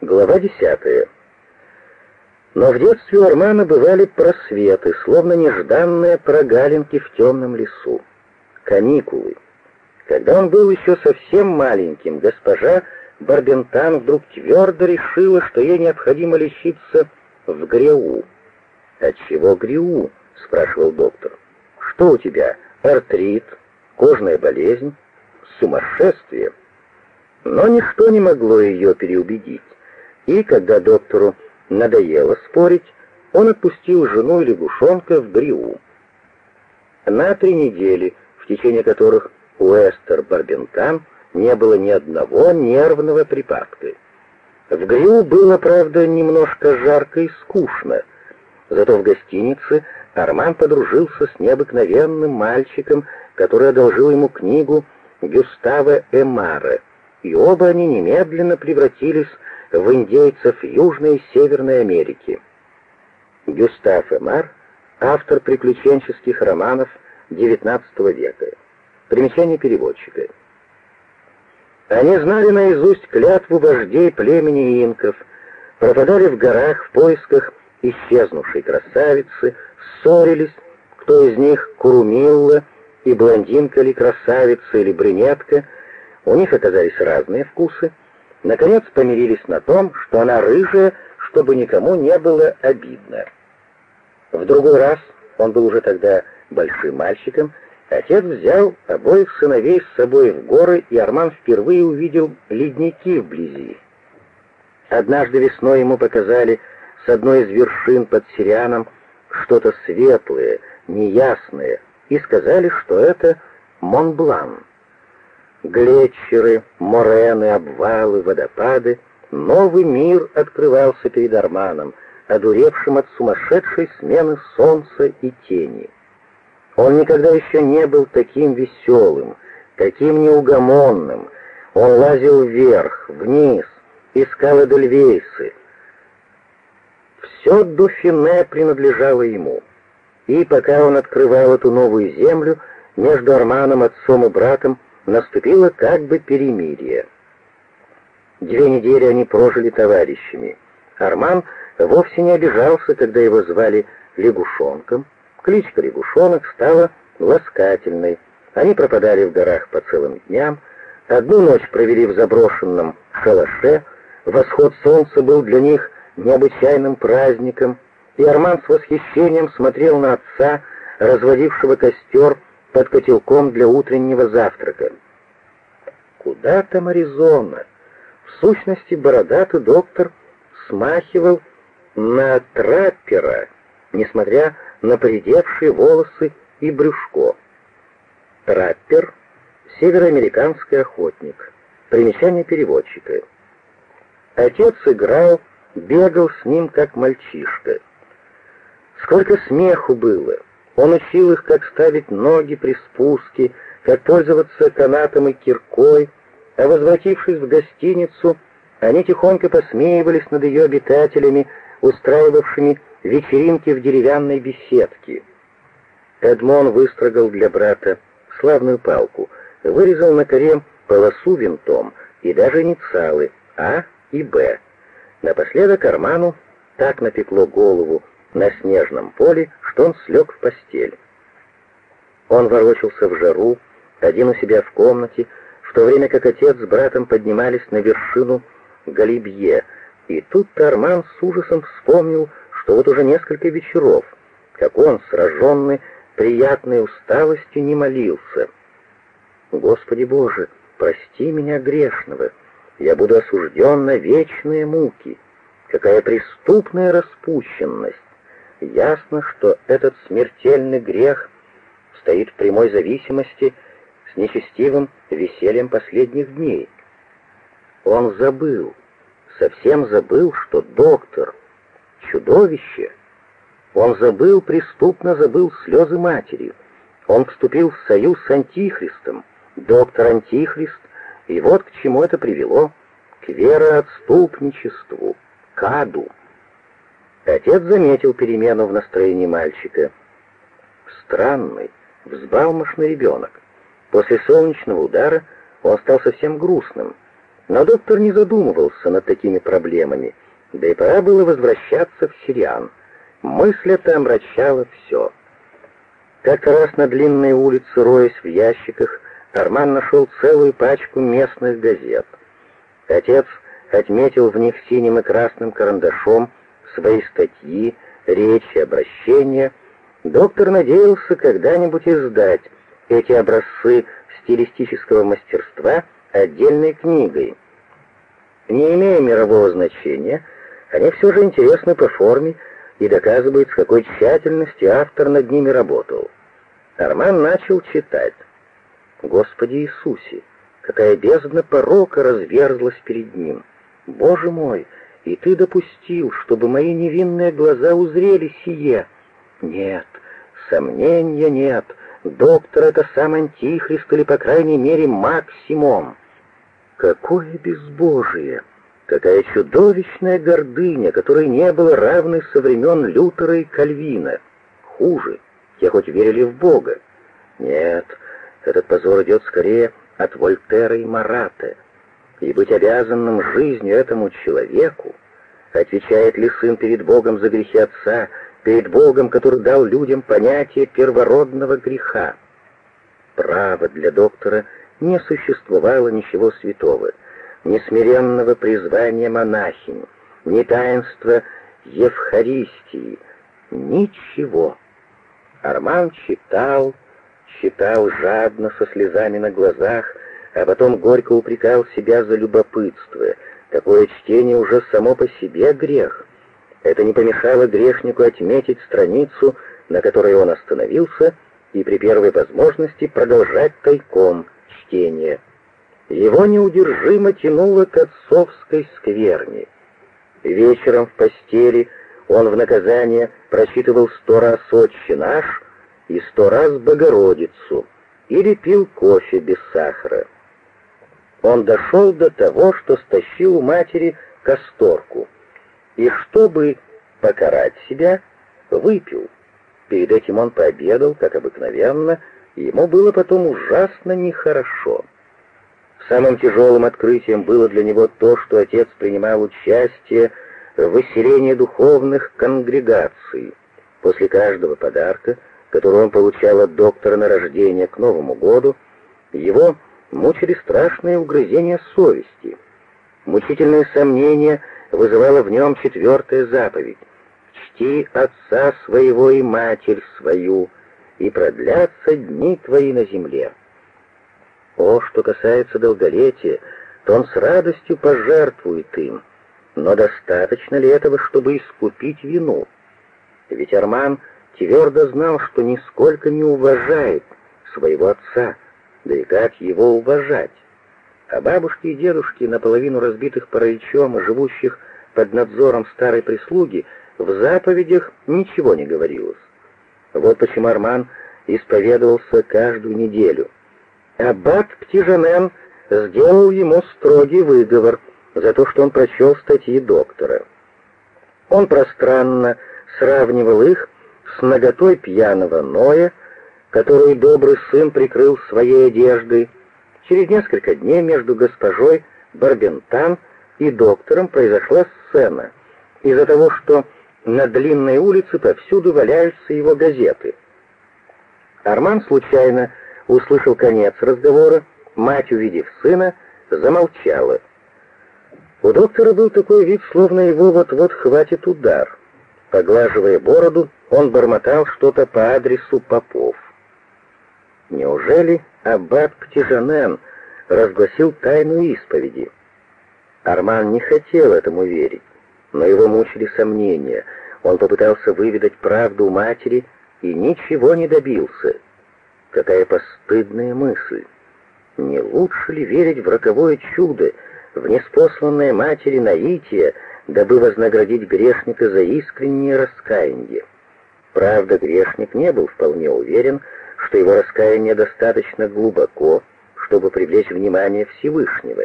Глава десятая. Но в детстве у Армана бывали просветы, словно нежданные прогалинки в темном лесу. Каникулы. Когда он был еще совсем маленьким, госпожа Барбентан вдруг твердо решила, что ей необходимо лечиться в Греу. «От чего Греу?» — спрашивал доктор. «Что у тебя? Артрит? Кожная болезнь? Сумасшествие?» Но ничто не могло ее переубедить. И когда доктору надоело спорить, он отпустил жену и лягушонка в Гриу. На три недели, в течение которых у Эстер Барбентан не было ни одного нервного припадка. В Гриу было, правда, немножко жарко и скучно, зато в гостинице Арман подружился с необыкновенным мальчиком, который одолжил ему книгу Гюстава Эмара, и оба они немедленно превратились в индейцев Южной и Северной Америки. Гюстав Эмар, автор приключенческих романов XIX века. Примечание переводчика. Они знали наизусть клятву вождей племени инков, пропадали в горах в поисках исчезнувшей красавицы, ссорились, кто из них Курумилла и блондинка ли красавица или брюнетка, у них оказались разные вкусы, наконец помирились на том, что она рыжая, чтобы никому не было обидно. В другой раз, он был уже тогда большим мальчиком, отец взял обоих сыновей с собой в горы, и Арман впервые увидел ледники вблизи. Однажды весной ему показали с одной из вершин под Сирианом что-то светлое, неясное, и сказали, что это Монблан. Глетчеры, морены, обвалы, водопады. Новый мир открывался перед Арманом, одуревшим от сумасшедшей смены солнца и тени. Он никогда еще не был таким веселым, таким неугомонным. Он лазил вверх, вниз, искал эдельвейсы. Все Дуфине принадлежало ему. И пока он открывал эту новую землю, между Арманом, отцом и братом, наступило как бы перемирие. Две недели они прожили товарищами. Арман вовсе не обижался, когда его звали лягушонком. Кличка лягушонок стала ласкательной. Они пропадали в горах по целым дням. Одну ночь провели в заброшенном шалаше. Восход солнца был для них необычайным праздником, и Арман с восхищением смотрел на отца, разводившего костер под котелком для утреннего завтрака. Куда там Аризона? В сущности, бородатый доктор смахивал на траппера, несмотря на поредевшие волосы и брюшко. Траппер — североамериканский охотник. Примечание переводчика. Отец играл, бегал с ним, как мальчишка. Сколько смеху было! Он учил их, как ставить ноги при спуске, как пользоваться канатом и киркой, а возвратившись в гостиницу, они тихонько посмеивались над ее обитателями, устраивавшими вечеринки в деревянной беседке. Эдмон выстрогал для брата славную палку, вырезал на коре полосу винтом и даже инициалы А и Б. Напоследок Арману так напекло голову, на снежном поле, что он слег в постель. Он ворочался в жару, один у себя в комнате, в то время как отец с братом поднимались на вершину Галибье, и тут Тарман с ужасом вспомнил, что вот уже несколько вечеров, как он, сраженный приятной усталостью, не молился. «Господи Боже, прости меня грешного, я буду осужден на вечные муки. Какая преступная распущенность! Ясно, что этот смертельный грех стоит в прямой зависимости с нечестивым весельем последних дней. Он забыл, совсем забыл, что доктор — чудовище. Он забыл, преступно забыл слезы матери. Он вступил в союз с Антихристом, доктор Антихрист, и вот к чему это привело — к вероотступничеству, к аду. Отец заметил перемену в настроении мальчика. Странный, взбалмошный ребенок. После солнечного удара он стал совсем грустным. Но доктор не задумывался над такими проблемами, да и пора было возвращаться в Сириан. Мысль эта омрачала все. Как-то раз на длинной улице, роясь в ящиках, Арман нашел целую пачку местных газет. Отец отметил в них синим и красным карандашом свои статьи, речи, обращения. Доктор надеялся когда-нибудь издать эти образцы стилистического мастерства отдельной книгой. Не имея мирового значения, они все же интересны по форме и доказывают, с какой тщательностью автор над ними работал. Арман начал читать. «Господи Иисусе, какая бездна порока разверзлась перед ним! Боже мой, и ты допустил, чтобы мои невинные глаза узрели сие! Нет, сомнения нет, доктор — это сам антихрист или, по крайней мере, максимум. Какое безбожие! Какая чудовищная гордыня, которой не было равной со времен Лютера и Кальвина. Хуже, те хоть верили в Бога. Нет, этот позор идет скорее от Вольтера и Марата. И быть обязанным жизнью этому человеку, отвечает ли сын перед Богом за грехи отца, перед Богом, который дал людям понятие первородного греха. Право для доктора не существовало ничего святого — ни смиренного призвания монахинь, ни таинства Евхаристии, ничего. Арман читал, читал жадно, со слезами на глазах, а потом горько упрекал себя за любопытство. Такое чтение уже само по себе грех. Это не помешало грешнику отметить страницу, на которой он остановился, и при первой возможности продолжать тайком чтение. Его неудержимо тянуло к отцовской скверне. Вечером в постели он в наказание прочитывал сто раз «Отче наш» и сто раз «Богородицу» или пил кофе без сахара. Он дошел до того, что стащил у матери касторку, и чтобы покарать себя, выпил. Перед этим он пообедал, как обыкновенно, и ему было потом ужасно нехорошо. Самым тяжелым открытием было для него то, что отец принимал участие в выселении духовных конгрегаций. После каждого подарка, который он получал от доктора на рождение к Новому году, его мучили страшные угрызения совести. Мучительные сомнения вызывала в нем четвертая заповедь «Чти отца своего и матерь свою, и продлятся дни твои на земле». О, что касается долголетия, то он с радостью пожертвует им. Но достаточно ли этого, чтобы искупить вину? Ведь Арман твердо знал, что нисколько не уважает своего отца, да и как его уважать. А бабушки и дедушки, наполовину разбитых параличом и живущих под надзором старой прислуги, в заповедях ничего не говорилось. Вот почему Арман исповедовался каждую неделю — Аббат Птижанен сделал ему строгий выговор за то, что он прочел статьи доктора. Он пространно сравнивал их с наготой пьяного Ноя, которую добрый сын прикрыл своей одеждой. Через несколько дней между госпожой Барбентан и доктором произошла сцена из-за того, что на длинной улице повсюду валяются его газеты. Арман случайно услышал конец разговора, мать, увидев сына, замолчала. У доктора был такой вид, словно его вот-вот хватит удар. Поглаживая бороду, он бормотал что-то по адресу Попов. Неужели аббат Птижанен разгласил тайну исповеди? Арман не хотел этому верить, но его мучили сомнения. Он попытался выведать правду у матери и ничего не добился. Какая постыдная мысль! Не лучше ли верить в роковое чудо, в неспосланное матери наитие, дабы вознаградить грешника за искреннее раскаяние? Правда, грешник не был вполне уверен, что его раскаяние достаточно глубоко, чтобы привлечь внимание Всевышнего.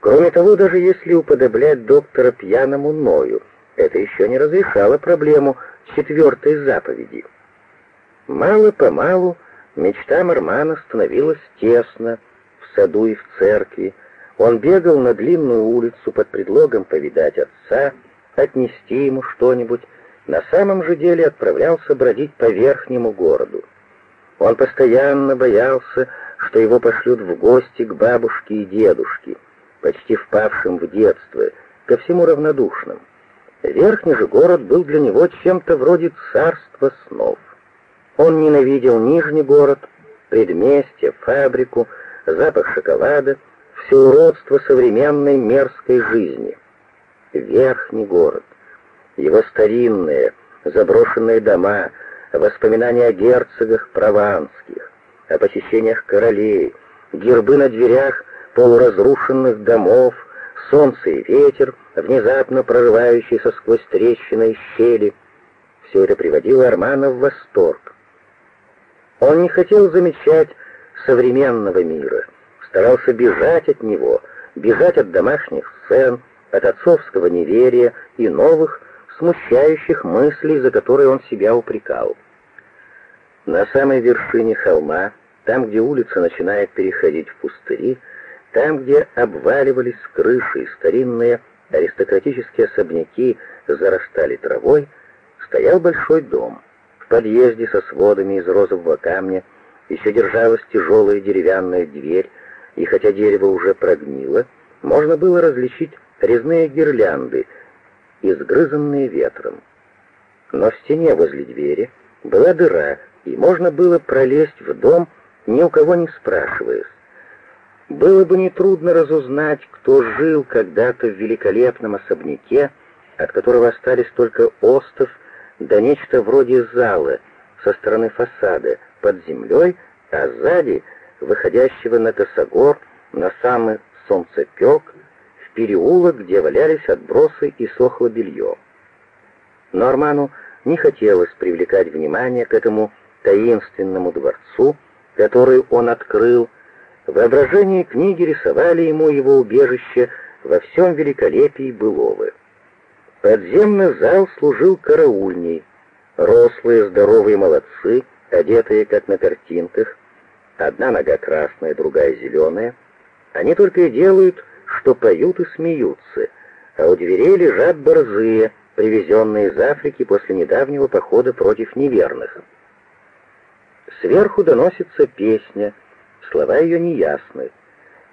Кроме того, даже если уподоблять доктора пьяному Ною, это еще не разрешало проблему четвертой заповеди. Мало-помалу Мечта Армана становилась тесно в саду и в церкви. Он бегал на длинную улицу под предлогом повидать отца, отнести ему что-нибудь, на самом же деле отправлялся бродить по верхнему городу. Он постоянно боялся, что его пошлют в гости к бабушке и дедушке, почти впавшим в детство, ко всему равнодушным. Верхний же город был для него чем-то вроде царства снов. Он ненавидел нижний город, предместье, фабрику, запах шоколада, все уродство современной мерзкой жизни. Верхний город, его старинные, заброшенные дома, воспоминания о герцогах прованских, о посещениях королей, гербы на дверях полуразрушенных домов, солнце и ветер, внезапно прорывающиеся сквозь трещины и щели. Все это приводило Армана в восторг. Он не хотел замечать современного мира, старался бежать от него, бежать от домашних сцен, от отцовского неверия и новых, смущающих мыслей, за которые он себя упрекал. На самой вершине холма, там, где улица начинает переходить в пустыри, там, где обваливались крыши и старинные аристократические особняки зарастали травой, стоял большой дом. В подъезде со сводами из розового камня еще держалась тяжелая деревянная дверь, и хотя дерево уже прогнило, можно было различить резные гирлянды, изгрызанные ветром. Но в стене возле двери была дыра, и можно было пролезть в дом, ни у кого не спрашиваясь. Было бы нетрудно разузнать, кто жил когда-то в великолепном особняке, от которого остались только остов, да нечто вроде зала со стороны фасада под землей, а сзади, выходящего на косогор, на самый солнцепек, переулок, где валялись отбросы и сохло белье. Но Арману не хотелось привлекать внимание к этому таинственному дворцу, который он открыл, Воображение книги рисовали ему его убежище во всем великолепии былого. Подземный зал служил караульней. Рослые, здоровые молодцы, одетые как на картинках, одна нога красная, другая зеленая. Они только и делают, что поют и смеются, а у дверей лежат борзые, привезенные из Африки после недавнего похода против неверных. Сверху доносится песня — Слова ее неясны.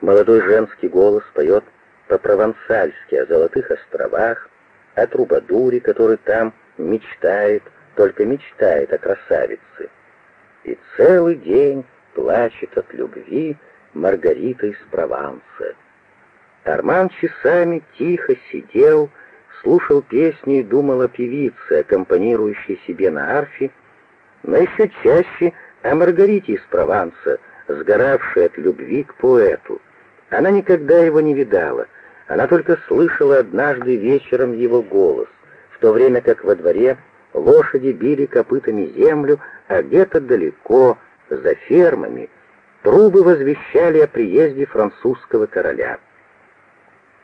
Молодой женский голос поет по-провансальски о золотых островах, о трубадуре, который там мечтает, только мечтает о красавице. И целый день плачет от любви Маргарита из Прованса. Арман часами тихо сидел, слушал песни и думал о певице, аккомпанирующей себе на арфе, но еще чаще о Маргарите из Прованса, сгоравшей от любви к поэту. Она никогда его не видала, она только слышала однажды вечером его голос, в то время как во дворе лошади били копытами землю, а где-то далеко, за фермами, трубы возвещали о приезде французского короля.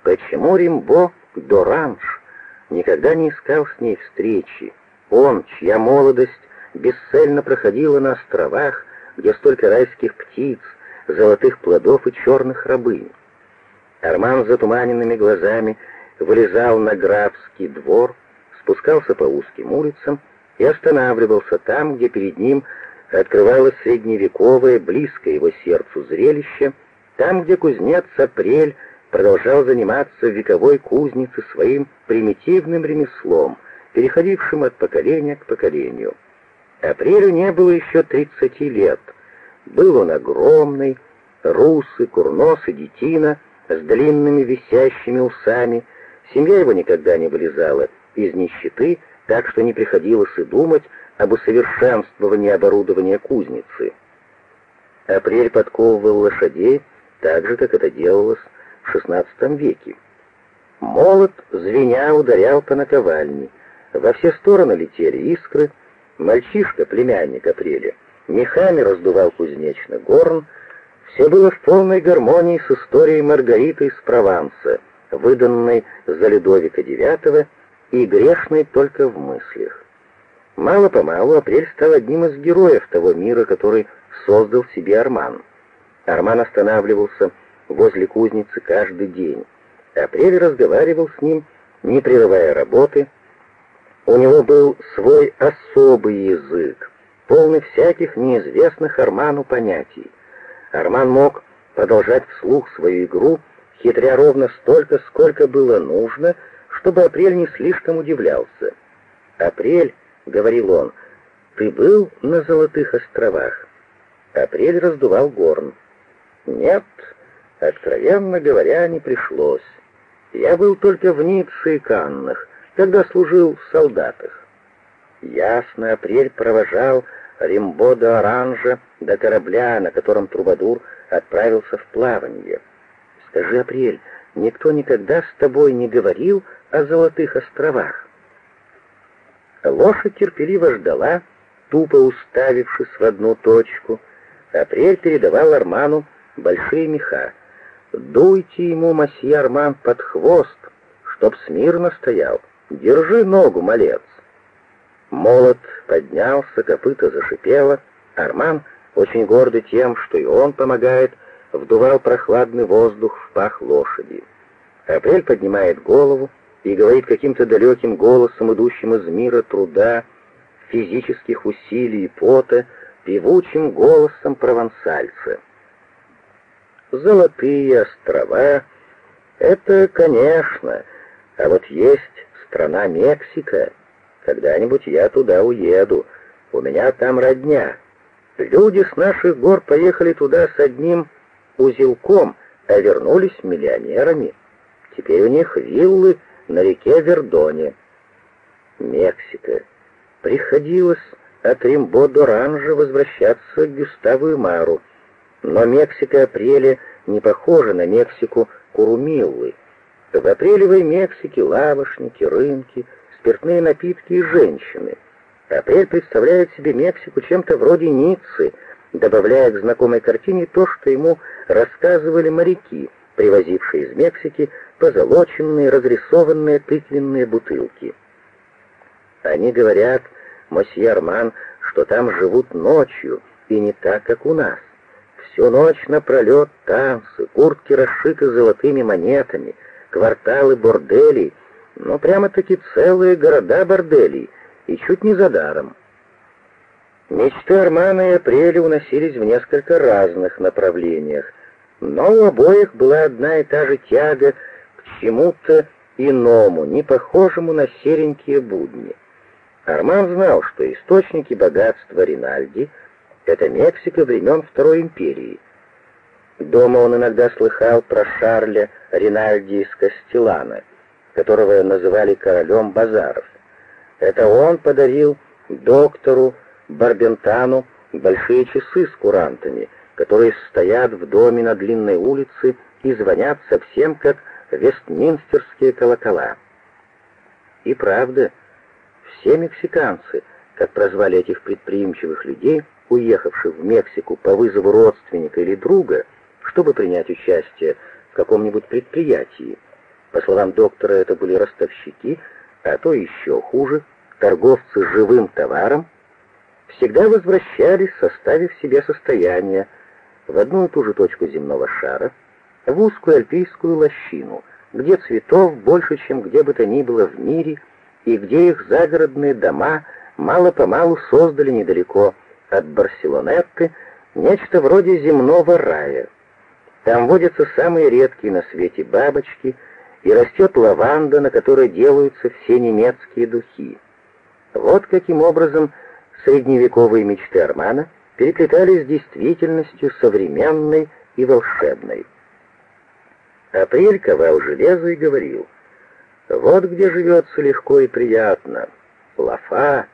Почему Римбо Доранж никогда не искал с ней встречи? Он, чья молодость бесцельно проходила на островах, где столько райских птиц, золотых плодов и черных рабынь. Арман с затуманенными глазами вылезал на графский двор, спускался по узким улицам и останавливался там, где перед ним открывалось средневековое, близкое его сердцу зрелище, там, где кузнец Апрель продолжал заниматься в вековой кузнице своим примитивным ремеслом, переходившим от поколения к поколению. Апрелю не было еще тридцати лет. Был он огромный, русый, курносый детина, с длинными висящими усами. Семья его никогда не вылезала из нищеты, так что не приходилось и думать об усовершенствовании оборудования кузницы. Апрель подковывал лошадей так же, как это делалось в XVI веке. Молот, звеня, ударял по наковальне. Во все стороны летели искры, Мальчишка, племянник Апреля, мехами раздувал кузнечный горн, все было в полной гармонии с историей Маргариты из Прованса, выданной за Людовика IX и грешной только в мыслях. Мало-помалу Апрель стал одним из героев того мира, который создал себе Арман. Арман останавливался возле кузницы каждый день. Апрель разговаривал с ним, не прерывая работы. У него был свой особый язык, полный всяких неизвестных Арману понятий. Арман мог продолжать вслух свою игру, хитря ровно столько, сколько было нужно, чтобы Апрель не слишком удивлялся. «Апрель», — говорил он, — «ты был на Золотых островах?» Апрель раздувал горн. «Нет, откровенно говоря, не пришлось. Я был только в Ницце и Каннах, когда служил в солдатах. Ясно, Апрель провожал Римбо до Оранжа, до корабля, на котором Трубадур отправился в плавание. Скажи, Апрель, никто никогда с тобой не говорил о Золотых островах? Лошадь терпеливо ждала, тупо уставившись в одну точку. Апрель передавал Арману большие меха. «Дуйте ему, масье Арман, под хвост, чтоб смирно стоял. Держи ногу, малец!» Молот поднялся, копыта зашипело. Арман, очень гордый тем, что и он помогает, вдувал прохладный воздух в пах лошади. Апрель поднимает голову и говорит каким-то далеким голосом, идущим из мира труда, физических усилий и пота, певучим голосом провансальца. Золотые острова — это, конечно, а вот есть страна Мексика — когда-нибудь я туда уеду. У меня там родня. Люди с наших гор поехали туда с одним узелком, а вернулись миллионерами. Теперь у них виллы на реке Вердоне. Мексика. Приходилось от Римбо до Ранжа возвращаться к Гюставу и Мару. Но Мексика апреля не похожа на Мексику Курумиллы. В апрелевой Мексике лавошники, рынки — спиртные напитки и женщины. Апрель представляет себе Мексику чем-то вроде Ниццы, добавляя к знакомой картине то, что ему рассказывали моряки, привозившие из Мексики позолоченные, разрисованные тыквенные бутылки. Они говорят, мосье Арман, что там живут ночью, и не так, как у нас. Всю ночь напролет танцы, куртки расшиты золотыми монетами, кварталы борделей — но прямо-таки целые города борделей, и чуть не за даром. Мечты Армана и Апреля уносились в несколько разных направлениях, но у обоих была одна и та же тяга к чему-то иному, не похожему на серенькие будни. Арман знал, что источники богатства Ринальди — это Мексика времен Второй империи. Дома он иногда слыхал про Шарля Ринальди из Кастелана — которого называли королем базаров. Это он подарил доктору Барбентану большие часы с курантами, которые стоят в доме на длинной улице и звонят совсем как вестминстерские колокола. И правда, все мексиканцы, как прозвали этих предприимчивых людей, уехавших в Мексику по вызову родственника или друга, чтобы принять участие в каком-нибудь предприятии, по словам доктора, это были ростовщики, а то еще хуже, торговцы живым товаром, всегда возвращались, составив себе состояние в одну и ту же точку земного шара, в узкую альпийскую лощину, где цветов больше, чем где бы то ни было в мире, и где их загородные дома мало-помалу создали недалеко от Барселонетты нечто вроде земного рая. Там водятся самые редкие на свете бабочки — и растет лаванда, на которой делаются все немецкие духи. Вот каким образом средневековые мечты Армана переплетались с действительностью современной и волшебной. Апрель ковал железо и говорил, «Вот где живется легко и приятно. Лафа.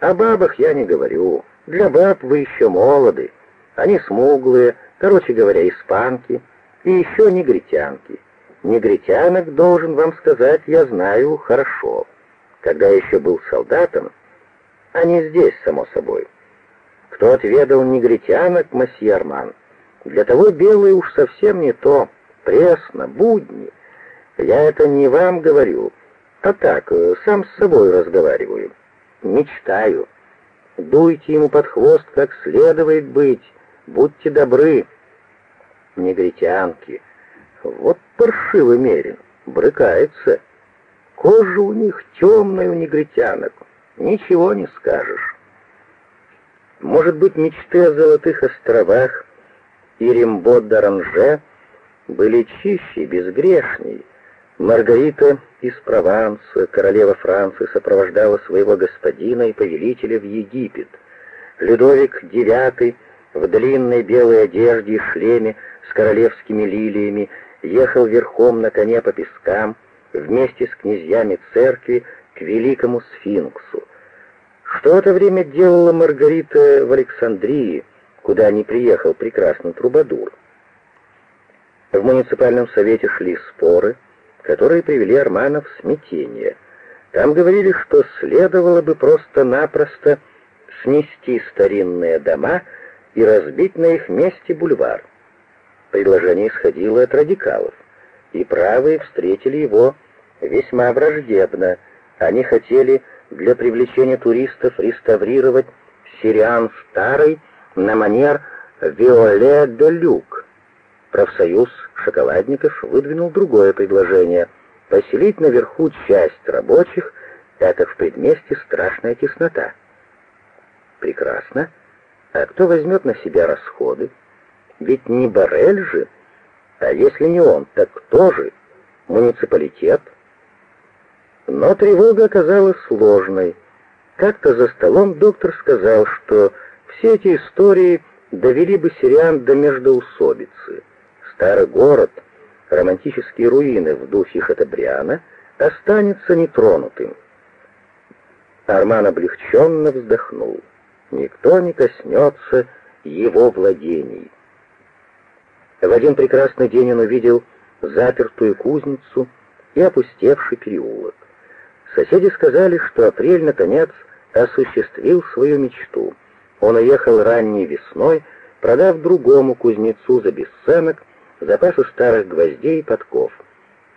О бабах я не говорю. Для баб вы еще молоды. Они смуглые, короче говоря, испанки, и еще негритянки. Негритянок, должен вам сказать, я знаю хорошо. Когда еще был солдатом, не здесь, само собой. Кто отведал негритянок, месье Арман? Для того белые уж совсем не то. Пресно, будни. Я это не вам говорю, а так, э, сам с собой разговариваю. Мечтаю. Дуйте ему под хвост, как следует быть. Будьте добры. негритянки. Вот паршивый мерин, брыкается. Кожа у них темная у негритянок, ничего не скажешь. Может быть, мечты о золотых островах и Римбо-Даранже были чище и безгрешней. Маргарита из Прованса, королева Франции, сопровождала своего господина и повелителя в Египет. Людовик IX в длинной белой одежде и шлеме с королевскими лилиями ехал верхом на коне по пескам вместе с князьями церкви к великому сфинксу. Что это время делала Маргарита в Александрии, куда не приехал прекрасный трубадур? В муниципальном совете шли споры, которые привели Армана в смятение. Там говорили, что следовало бы просто-напросто снести старинные дома и разбить на их месте бульвар. Предложение исходило от радикалов, и правые встретили его весьма враждебно. Они хотели для привлечения туристов реставрировать Сириан старый на манер Виоле де Люк. Профсоюз шоколадников выдвинул другое предложение — поселить наверху часть рабочих, это в предместе страшная теснота. Прекрасно. А кто возьмет на себя расходы? Ведь не Барель же. А если не он, так кто же? Муниципалитет? Но тревога оказалась сложной. Как-то за столом доктор сказал, что все эти истории довели бы сириан до междоусобицы. Старый город, романтические руины в духе Хатабриана останется нетронутым. Арман облегченно вздохнул. Никто не коснется его владений. В один прекрасный день он увидел запертую кузницу и опустевший переулок. Соседи сказали, что апрель наконец осуществил свою мечту. Он уехал ранней весной, продав другому кузнецу за бесценок запасы старых гвоздей и подков.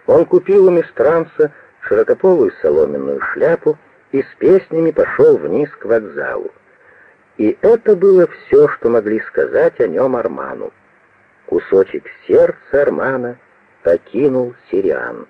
Он купил у мистранца широкополую соломенную шляпу и с песнями пошел вниз к вокзалу. И это было все, что могли сказать о нем Арману. Кусочек сердца Армана покинул Сириан.